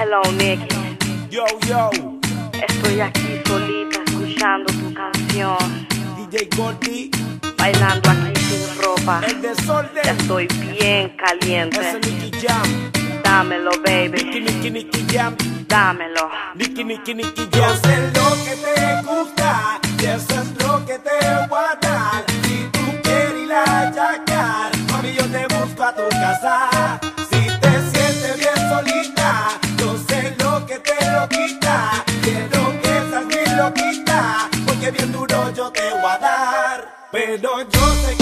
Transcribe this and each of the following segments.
Hello, Nick. Yo, yo. Estoy aquí solita escuchando tu canción. DJ Gordy. Bailando aquí sin ropa. Estoy bien caliente. Es Nicky Jam. Dámelo, baby. Nicky, Nicky, Nicky Jam. Dámelo. Nicky, Nicky, Nicky Jam. Yo sé lo que te gusta. Y eso es lo que te voy. que bien duro yo te voy a dar. Pero yo sé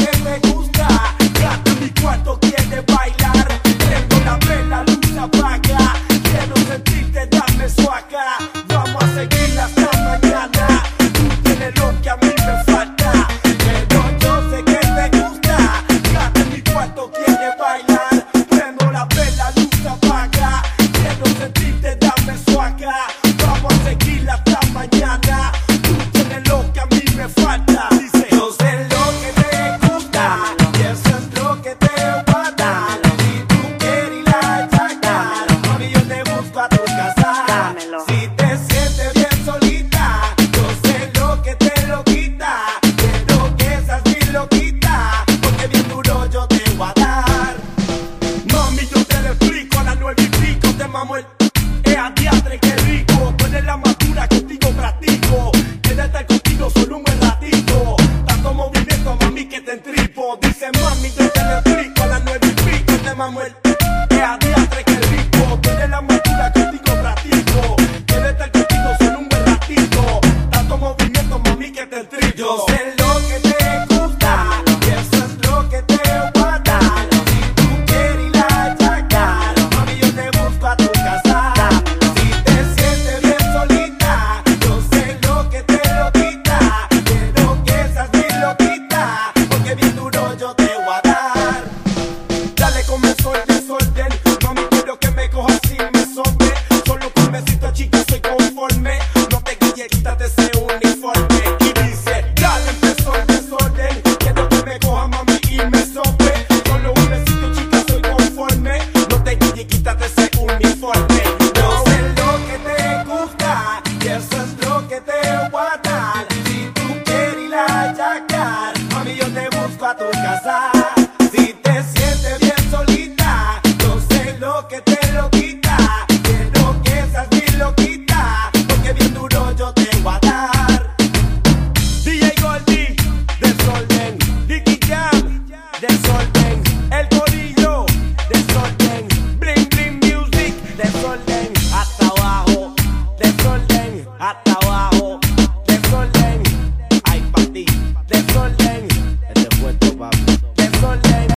I'm with. casar.